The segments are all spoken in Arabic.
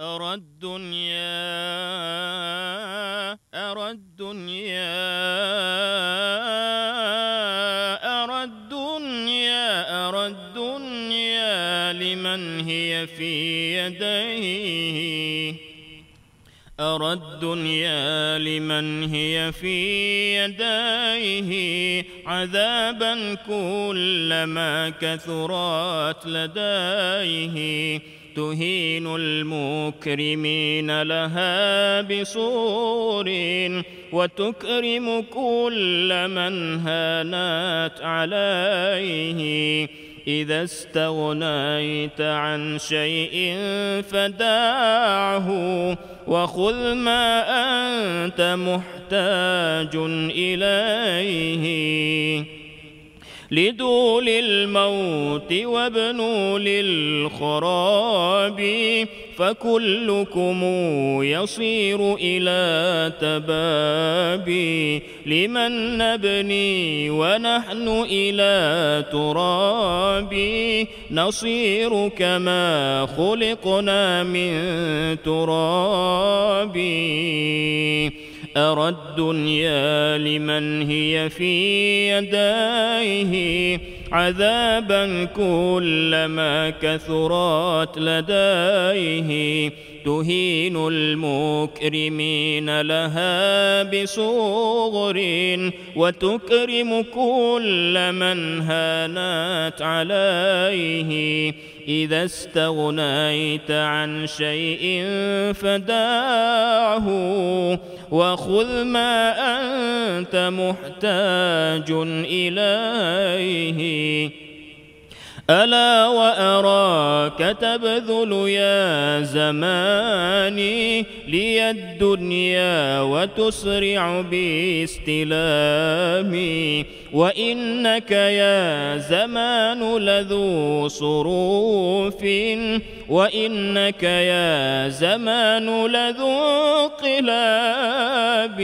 أرى الدنيا أرى الدنيا أرى الدنيا أرى الدنيا لمن هي في يديه؟ أرى الدنيا لمن هي في يديه؟ عذابا كلما كثرت لديه. تهين المكرمين لها بصور وتكرم كل من هانت عليه. إذا استغنيت عن شيء فدعه وخذ ما أنت محتاج إليه. لدول الموت وابنوا للخراب فكلكم يصير إلى تبابي لمن نبني ونحن إلى ترابي نصير كما خلقنا من ترابي أرى الدنيا لمن هي في يديه عذابا كلما كثرت لديه. تهين المكرمين لها بصغر وتكرم كل من هانت عليه. إذا استغنيت عن شيء فدعه وخذ ما أنت محتاج إليه. ألا وأراك تبذل يا زماني لي الدنيا وتسرع باستلامي وإنك يا زمان لذو صروف. وإنك يا زمان لذو انقلاب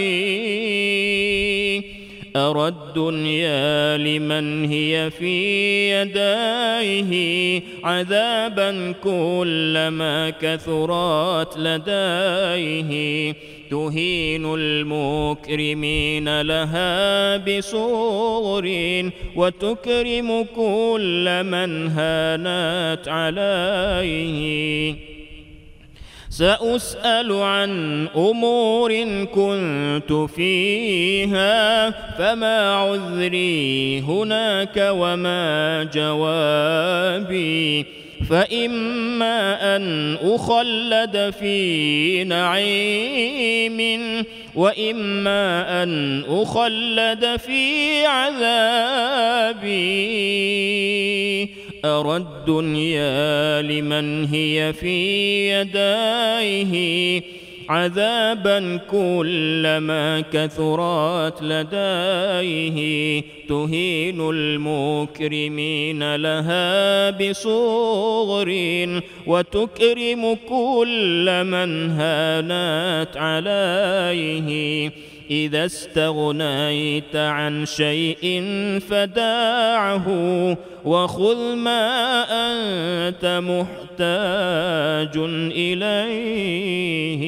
أرى الدنيا لمن هي في يديه عذابا كلما كثرت لديه. تهين المكرمين لها بصغر وتكرم كل من هانت عليه. سأسأل عن أمور كنت فيها فما عذري هناك وما جوابي؟ فإما أن أخلد في نعيم وإما أن أخلد في عذابي. أرى الدنيا لمن هي في يديه عذابا كلما كثرت لديه تهين المكرمين لها بصغر وتكرم كل من هانت عليه إذا استغنيت عن شيء فداعه وخذ ما أنت محتاج إليه.